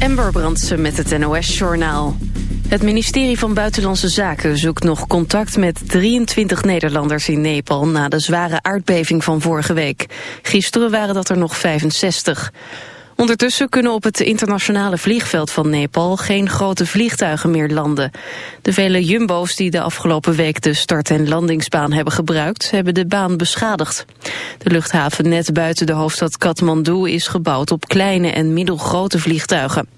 Ember Brandsen met het NOS-journaal. Het ministerie van Buitenlandse Zaken zoekt nog contact met 23 Nederlanders in Nepal na de zware aardbeving van vorige week. Gisteren waren dat er nog 65. Ondertussen kunnen op het internationale vliegveld van Nepal geen grote vliegtuigen meer landen. De vele jumbo's die de afgelopen week de start- en landingsbaan hebben gebruikt, hebben de baan beschadigd. De luchthaven net buiten de hoofdstad Kathmandu is gebouwd op kleine en middelgrote vliegtuigen.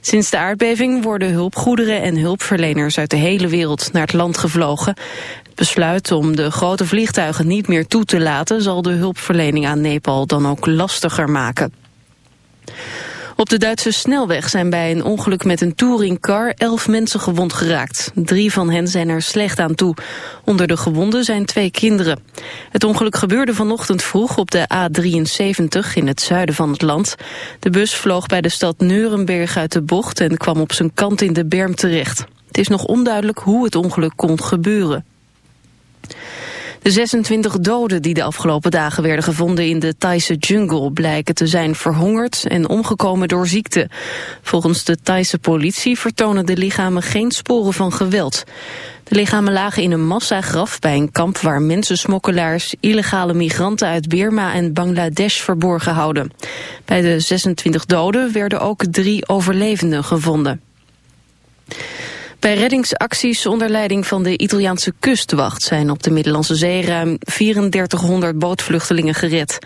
Sinds de aardbeving worden hulpgoederen en hulpverleners uit de hele wereld naar het land gevlogen. Het besluit om de grote vliegtuigen niet meer toe te laten zal de hulpverlening aan Nepal dan ook lastiger maken. Op de Duitse snelweg zijn bij een ongeluk met een touringcar elf mensen gewond geraakt. Drie van hen zijn er slecht aan toe. Onder de gewonden zijn twee kinderen. Het ongeluk gebeurde vanochtend vroeg op de A73 in het zuiden van het land. De bus vloog bij de stad Neurenberg uit de bocht en kwam op zijn kant in de berm terecht. Het is nog onduidelijk hoe het ongeluk kon gebeuren. De 26 doden die de afgelopen dagen werden gevonden in de Thaise jungle blijken te zijn verhongerd en omgekomen door ziekte. Volgens de Thaise politie vertonen de lichamen geen sporen van geweld. De lichamen lagen in een massagraf bij een kamp waar mensensmokkelaars illegale migranten uit Birma en Bangladesh verborgen houden. Bij de 26 doden werden ook drie overlevenden gevonden. Bij reddingsacties onder leiding van de Italiaanse kustwacht zijn op de Middellandse Zee ruim 3400 bootvluchtelingen gered.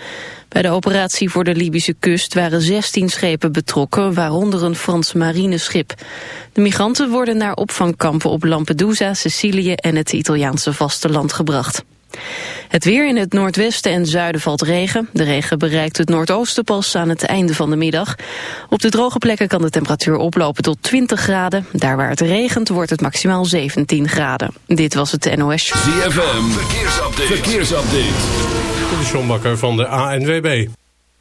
Bij de operatie voor de Libische kust waren 16 schepen betrokken, waaronder een Frans marineschip. De migranten worden naar opvangkampen op Lampedusa, Sicilië en het Italiaanse vasteland gebracht. Het weer in het noordwesten en zuiden valt regen. De regen bereikt het noordoosten pas aan het einde van de middag. Op de droge plekken kan de temperatuur oplopen tot 20 graden. Daar waar het regent wordt het maximaal 17 graden. Dit was het NOS. ZFM, verkeersupdate. verkeersupdate. De Sjombakker van de ANWB.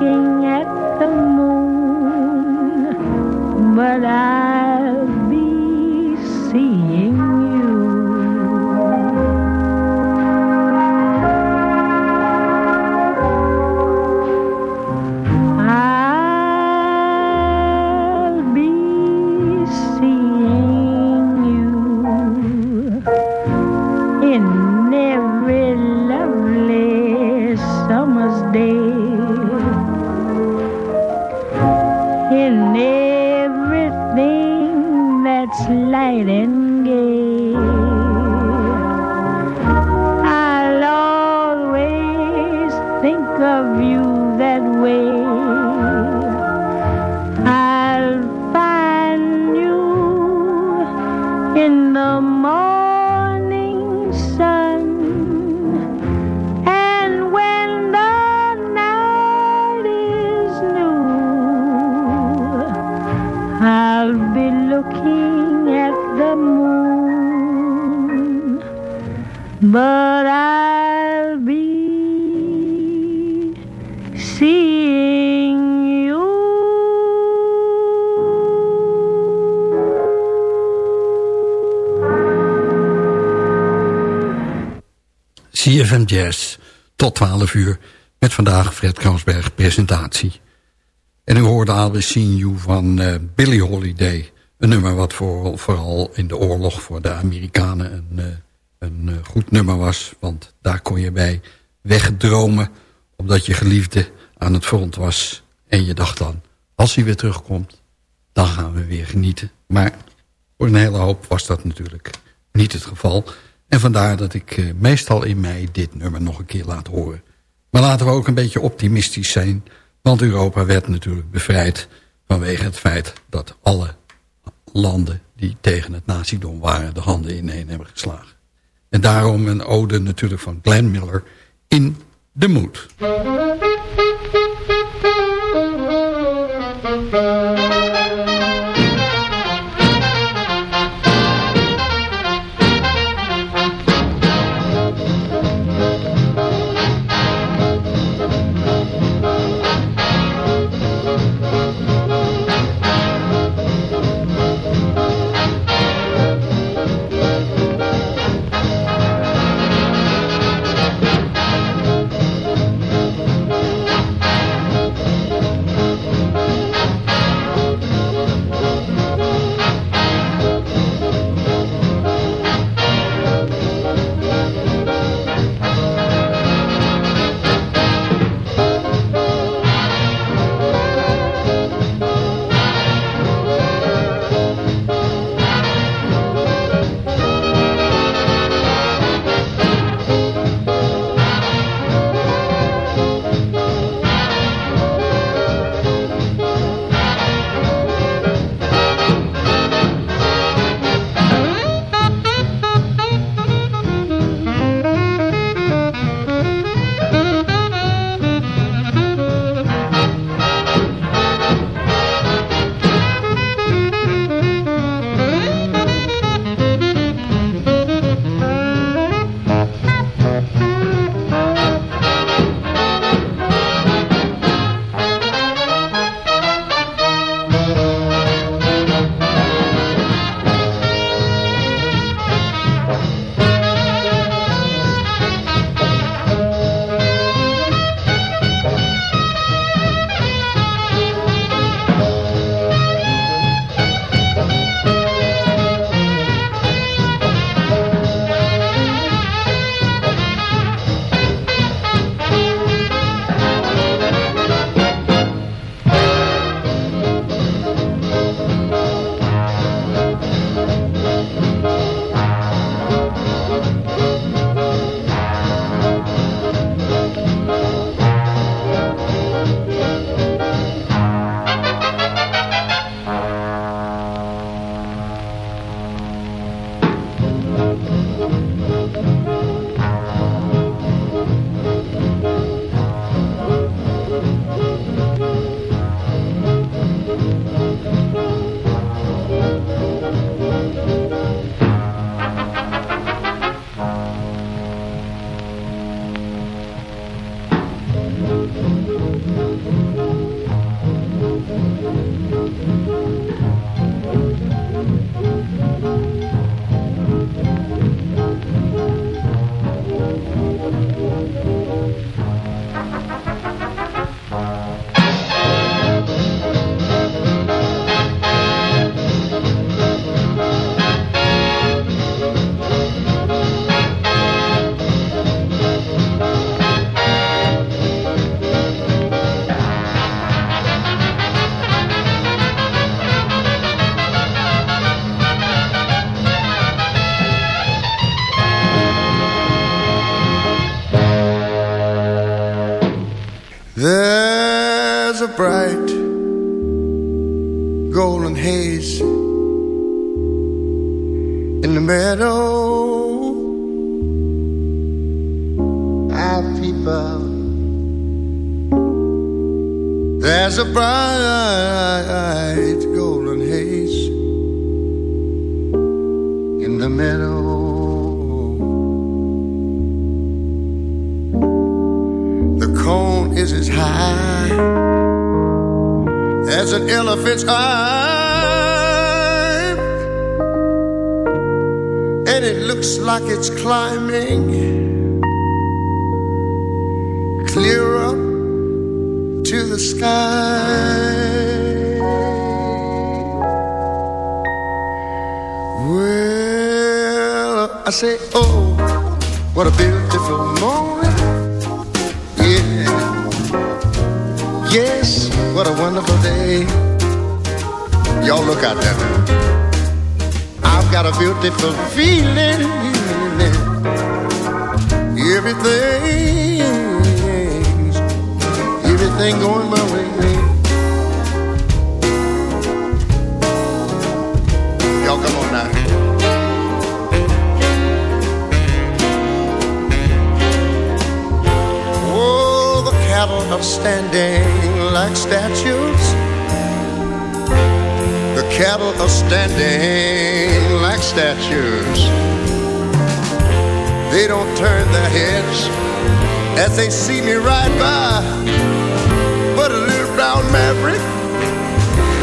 Be CFM Jazz tot 12 uur met vandaag Fred Kransberg presentatie. En u hoorde Be Seeing You van eh, Billie Holiday. Een nummer wat voor, vooral in de oorlog voor de Amerikanen een, eh, een eh, goed nummer was. Want daar kon je bij wegdromen omdat je geliefde aan het front was. En je dacht dan, als hij weer terugkomt, dan gaan we weer genieten. Maar voor een hele hoop was dat natuurlijk niet het geval. En vandaar dat ik eh, meestal in mei dit nummer nog een keer laat horen. Maar laten we ook een beetje optimistisch zijn. Want Europa werd natuurlijk bevrijd vanwege het feit dat alle landen die tegen het nazidom waren... de handen ineen hebben geslagen. En daarom een ode natuurlijk van Glenn Miller in de moed. Bright golden haze in the meadow. Our people, there's a bright golden haze in the meadow. The cone is as high as an elephant's eye, and it looks like it's climbing clear up to the sky. Well, I say, oh, what a beautiful morning. What a wonderful day. Y'all look out there. I've got a beautiful feeling. Everything's, everything going my way. Y'all come on now. Oh, the cattle standing like statues. The cattle are standing like statues. They don't turn their heads as they see me ride by. But a little brown maverick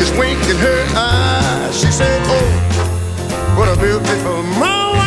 is winking her eye. She said, Oh, what a beautiful morning.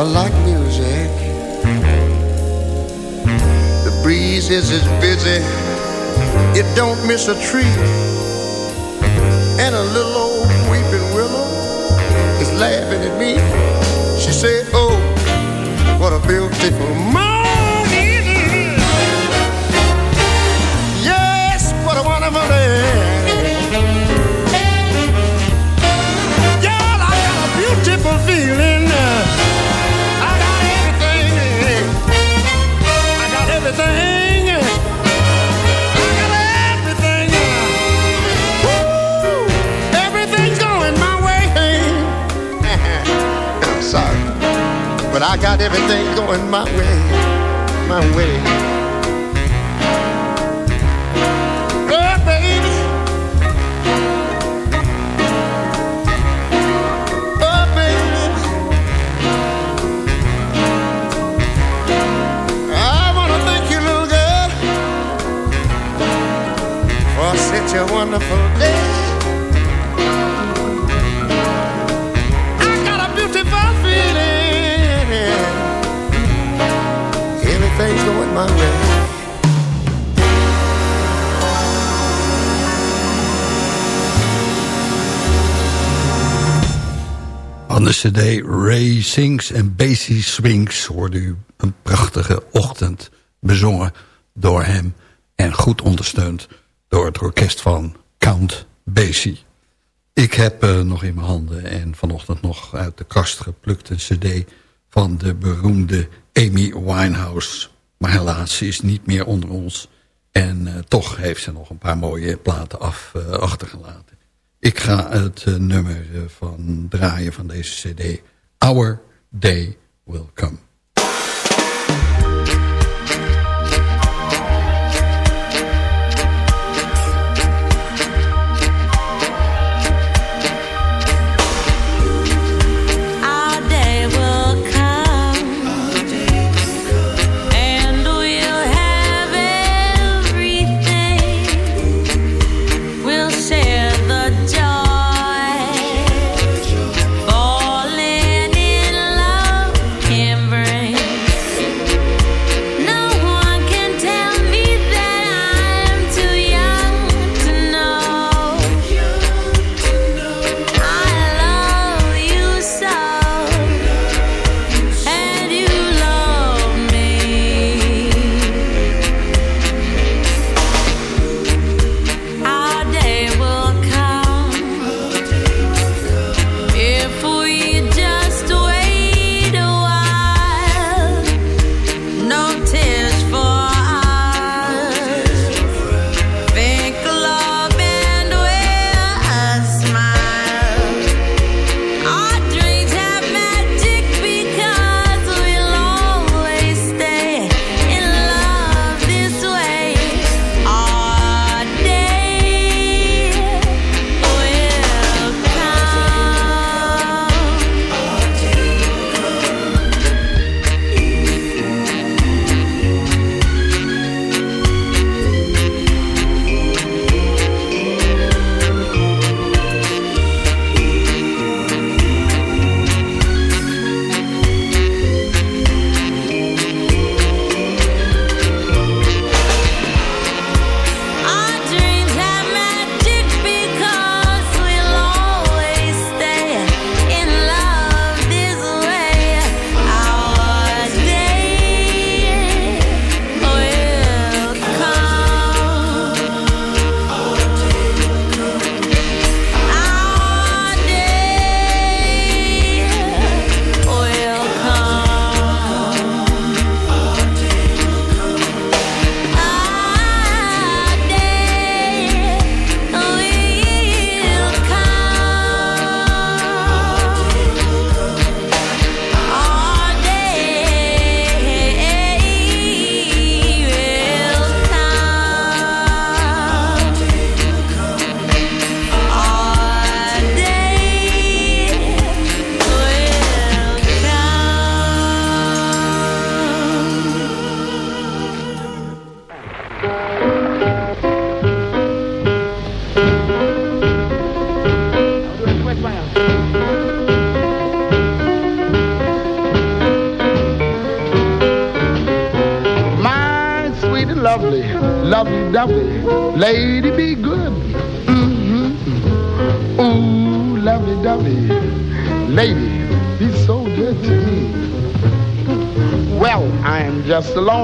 Are like music. The breeze is as busy, it don't miss a tree. And a little old weeping willow is laughing at me. She said, Oh, what a beautiful morning. But I got everything going my way. My way. Oh, baby. Oh, baby. I want to thank you, little girl, for such a wonderful day. Van de cd Ray Sings en Basie Swings hoorde u een prachtige ochtend bezongen door hem en goed ondersteund door het orkest van Count Basie. Ik heb eh, nog in mijn handen en vanochtend nog uit de kast geplukt een cd van de beroemde Amy Winehouse. Maar helaas, ze is niet meer onder ons en eh, toch heeft ze nog een paar mooie platen af, eh, achtergelaten. Ik ga het eh, nummer van draaien van deze cd. Our Day Will Come.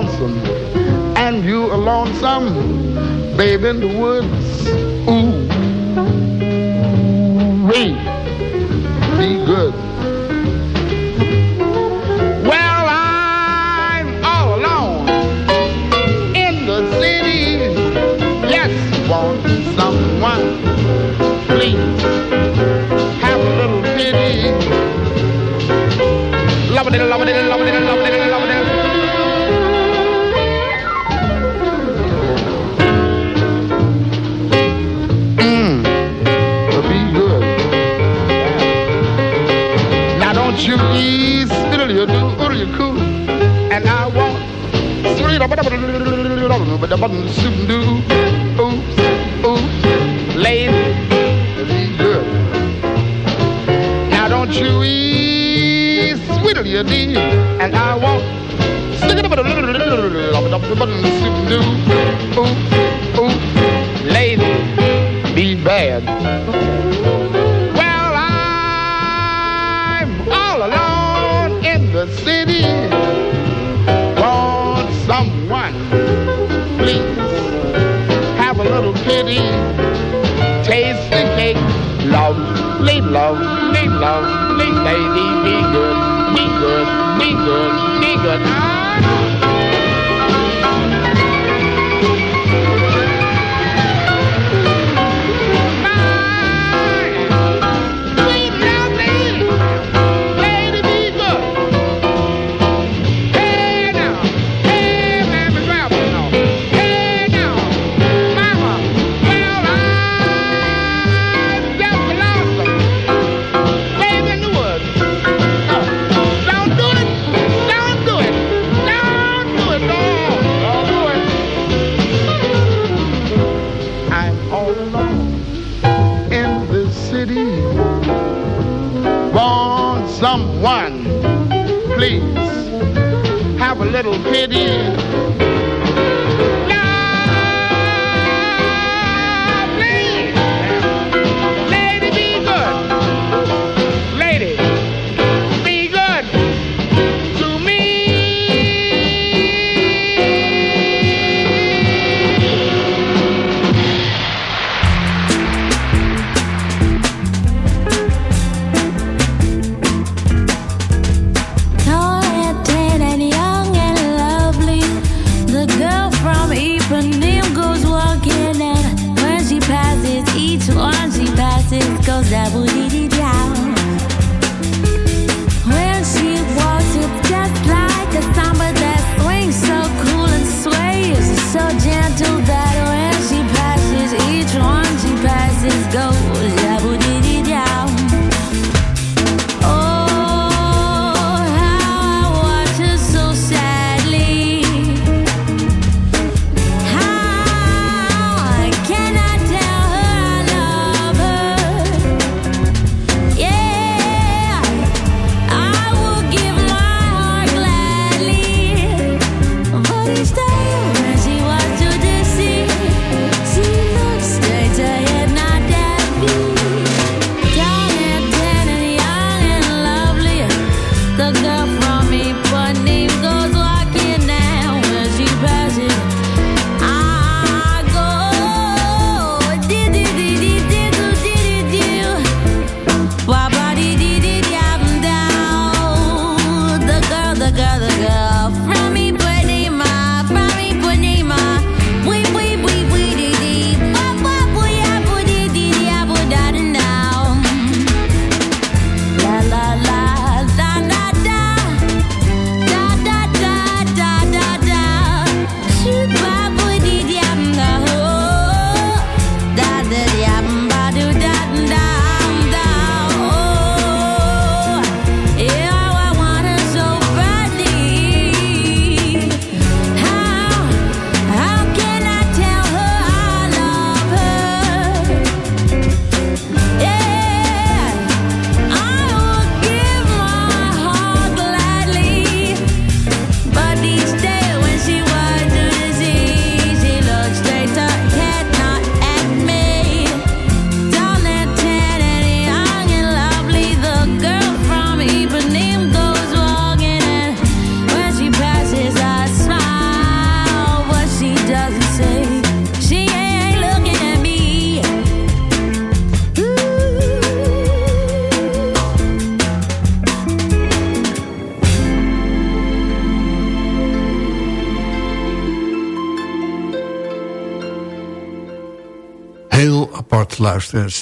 Lonesome, and you a lonesome, babe in the woods.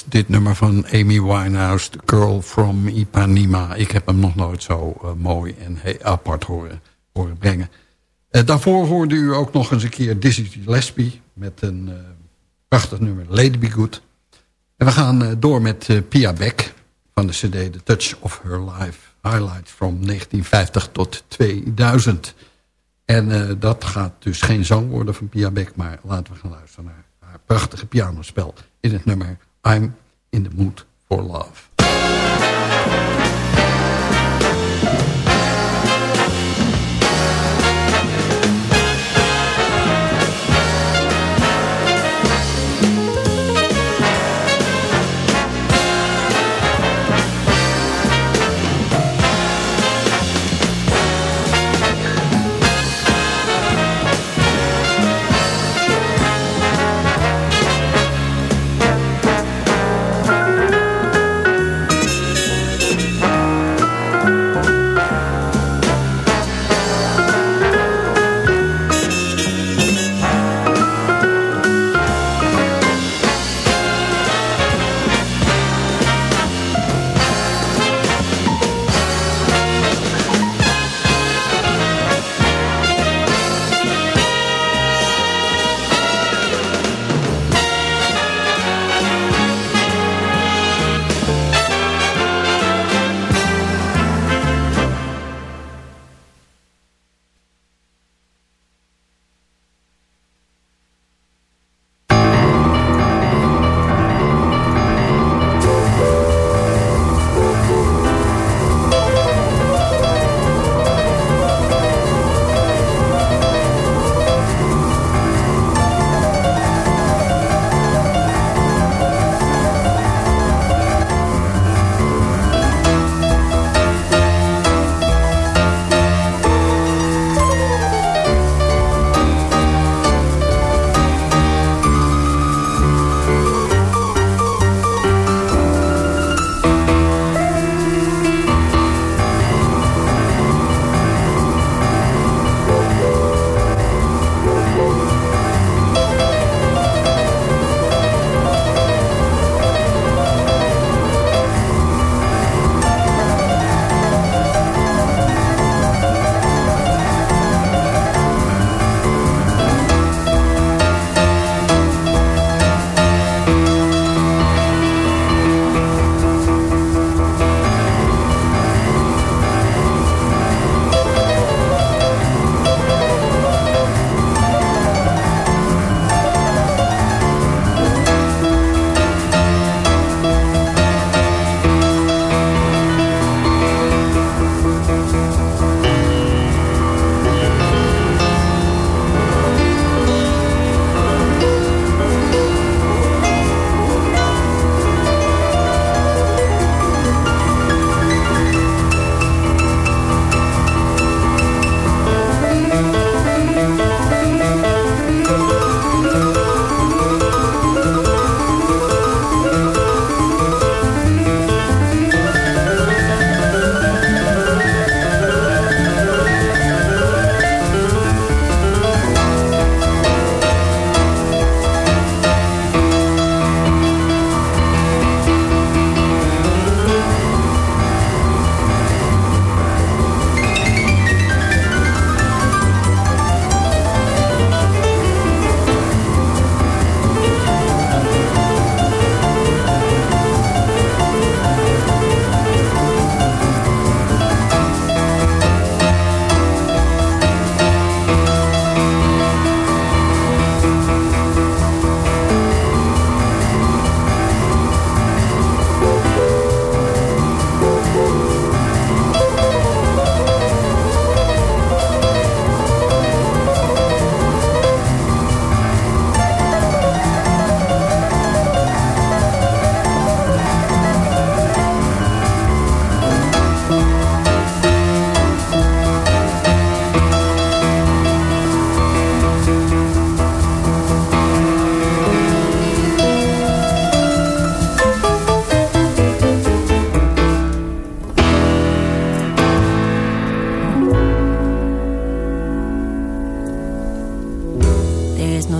dit nummer van Amy Winehouse... The Girl from Ipanema. Ik heb hem nog nooit zo eh, mooi en eh, apart horen, brengen. Eh, daarvoor hoorde u ook nog eens een keer Dizzy Gillespie... met een prachtig nummer, Lady Be Good. En we gaan door met Pia Beck van de cd The Touch of Her Life. Highlights from 1950 tot 2000. En dat gaat dus geen zang worden van Pia Beck... maar laten we gaan luisteren naar haar prachtige pianospel in het nummer I'm in the mood for love.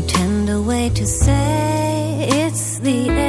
tender way to say it's the end.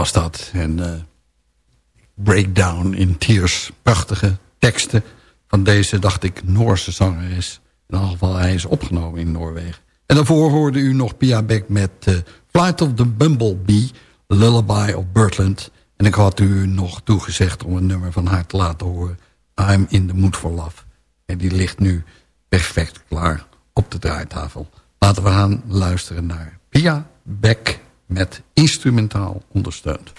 was dat. En eh, Breakdown in Tears. Prachtige teksten van deze, dacht ik, Noorse zangeres. In ieder geval, hij is opgenomen in Noorwegen. En daarvoor hoorde u nog Pia Beck met eh, Flight of the Bumblebee... Lullaby of Birdland. En ik had u nog toegezegd om een nummer van haar te laten horen. I'm in the mood for love. En die ligt nu perfect klaar op de draaitafel. Laten we gaan luisteren naar Pia Beck met instrumentaal ondersteund.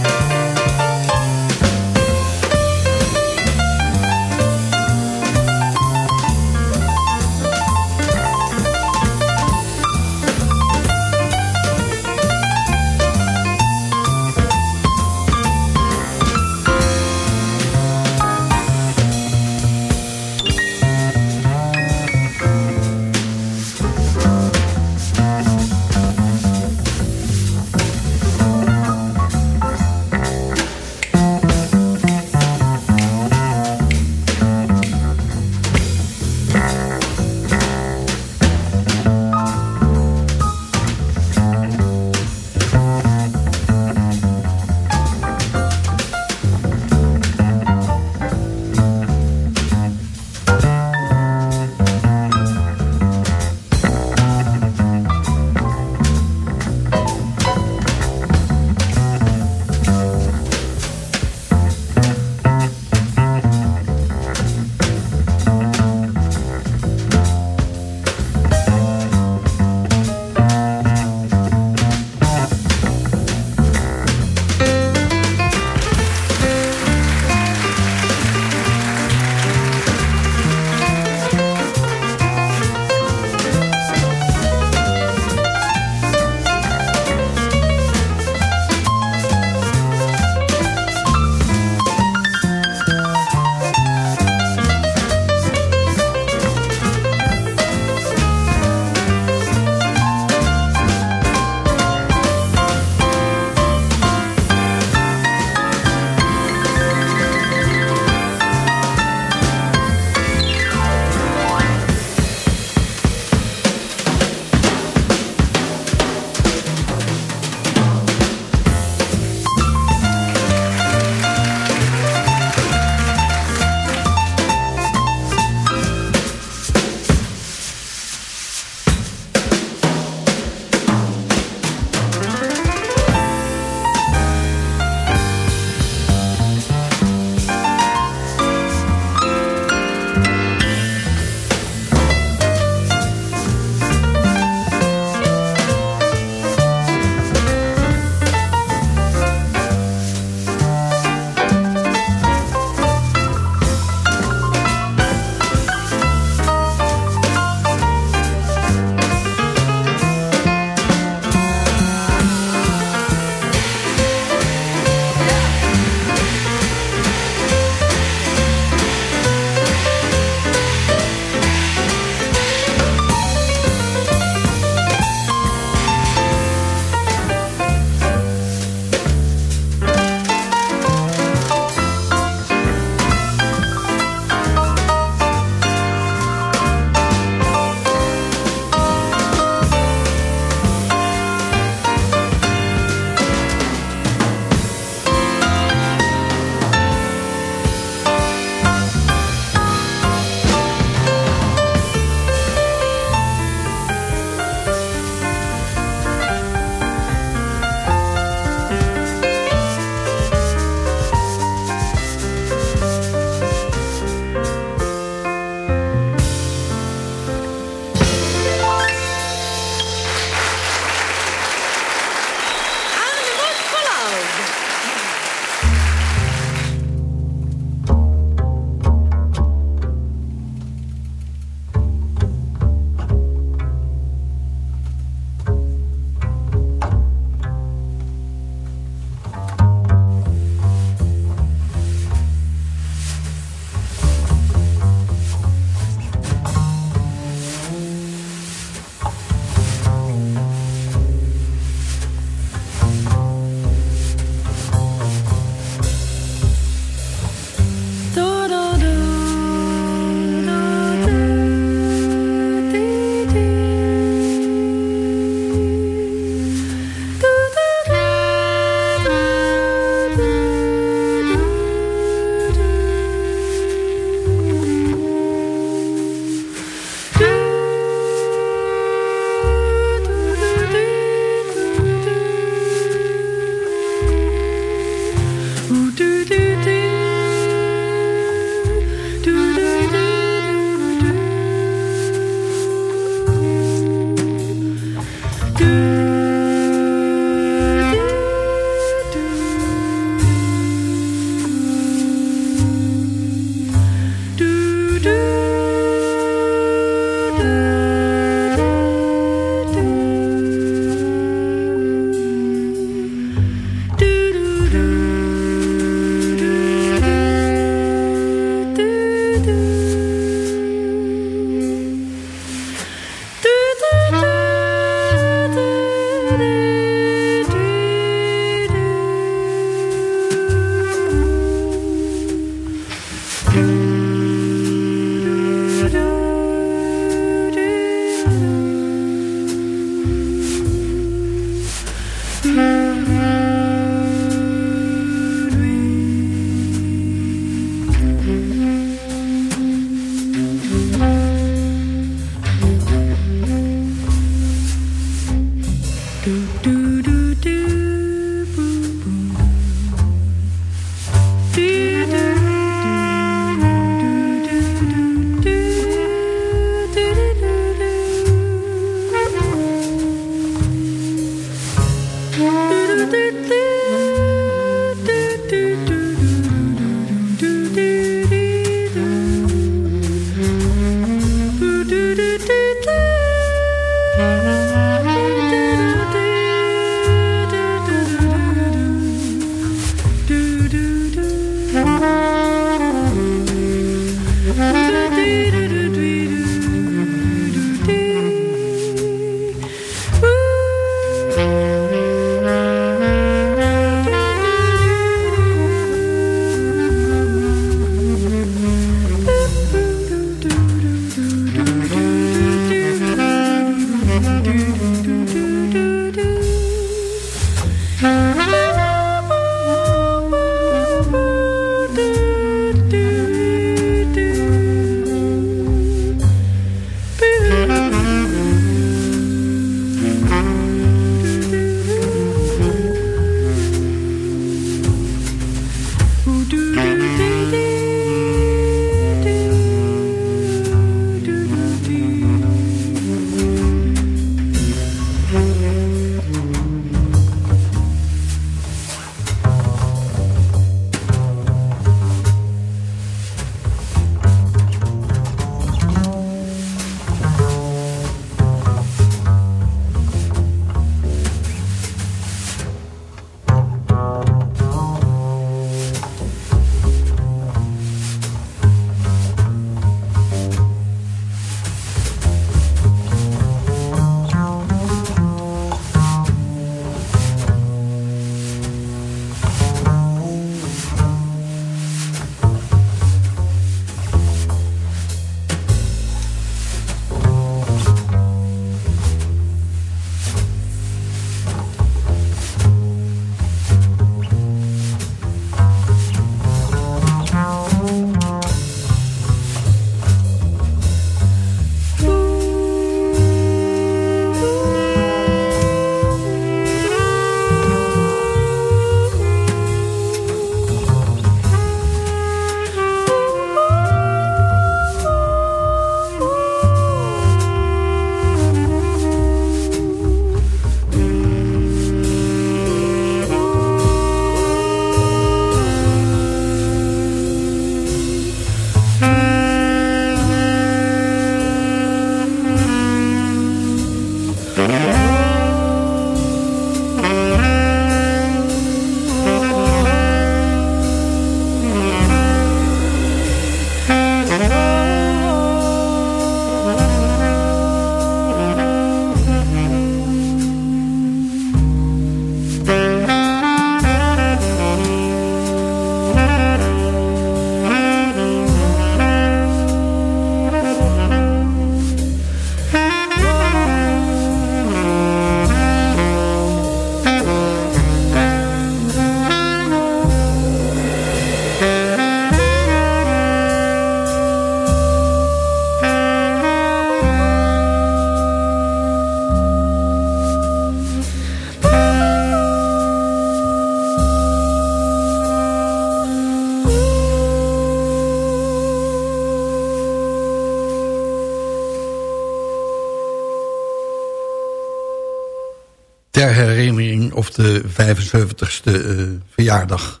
Ter herinnering of de 75ste eh, verjaardag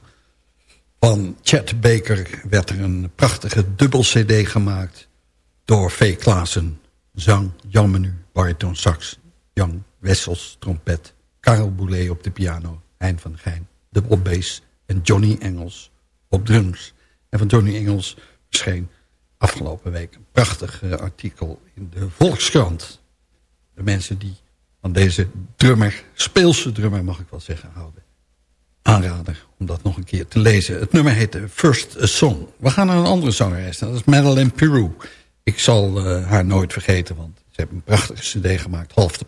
van Chet Baker... werd er een prachtige dubbel cd gemaakt door V. Klaassen. Zang, Jan Menu, bariton sax, Jan Wessels, trompet... Karel Boulet op de piano, Hein van Gijn, dubbel bass... en Johnny Engels op drums. En van Johnny Engels verscheen afgelopen week een prachtig eh, artikel in de Volkskrant. De mensen die deze drummer, speelse drummer mag ik wel zeggen, houden. Aanrader om dat nog een keer te lezen. Het nummer heet First Song. We gaan naar een andere zangeres, dat is Madeleine Peru. Ik zal eh, haar nooit vergeten, want ze hebben een prachtige cd gemaakt. Half the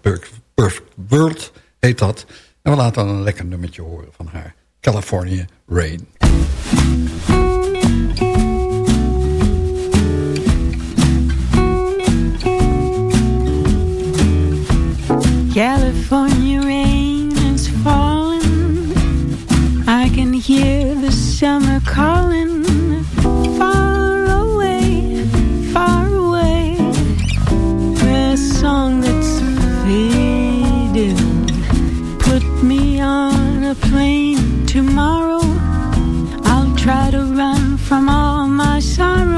Perfect World heet dat. En we laten dan een lekker nummertje horen van haar. California Rain. California rain is falling. I can hear the summer calling. Far away, far away. A song that's fading. Put me on a plane tomorrow. I'll try to run from all my sorrow.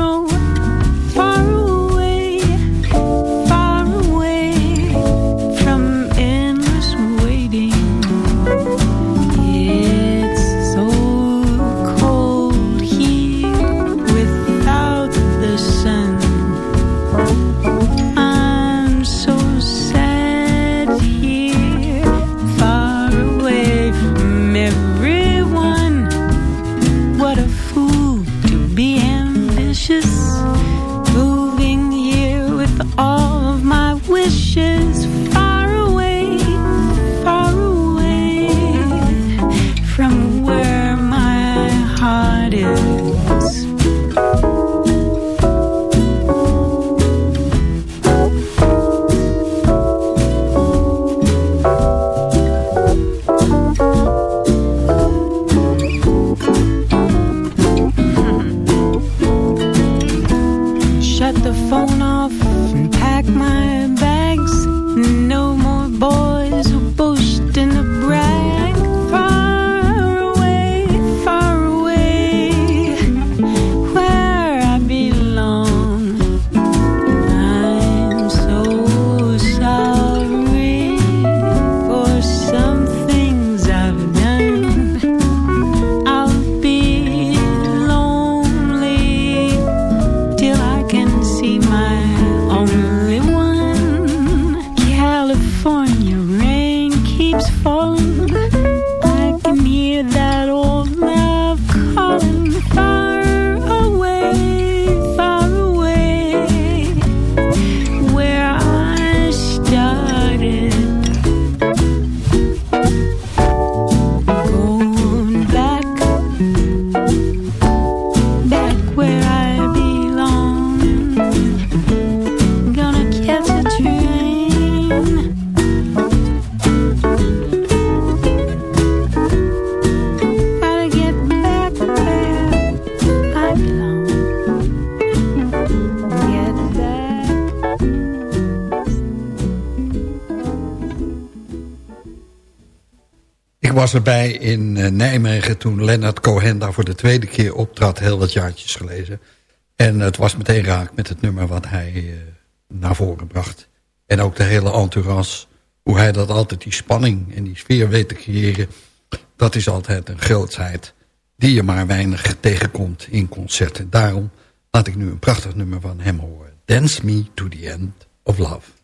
Phone was erbij in eh, Nijmegen toen Leonard Cohen daar voor de tweede keer optrad. Heel wat jaartjes gelezen. En het was meteen raak met het nummer wat hij eh, naar voren bracht. En ook de hele entourage. Hoe hij dat altijd, die spanning en die sfeer weet te creëren. Dat is altijd een grootsheid die je maar weinig tegenkomt in concerten. Daarom laat ik nu een prachtig nummer van hem horen. Dance Me to the End of Love.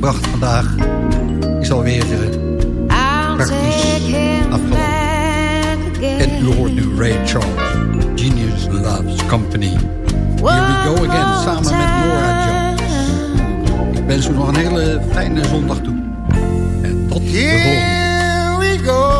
gebracht vandaag is alweer uh, praktisch afgelopen. En u hoort nu Ray Charles, Genius Loves Company. Here we go again, samen met Laura Jones. Ik wens u nog een hele fijne zondag toe. En tot de volgende. We go.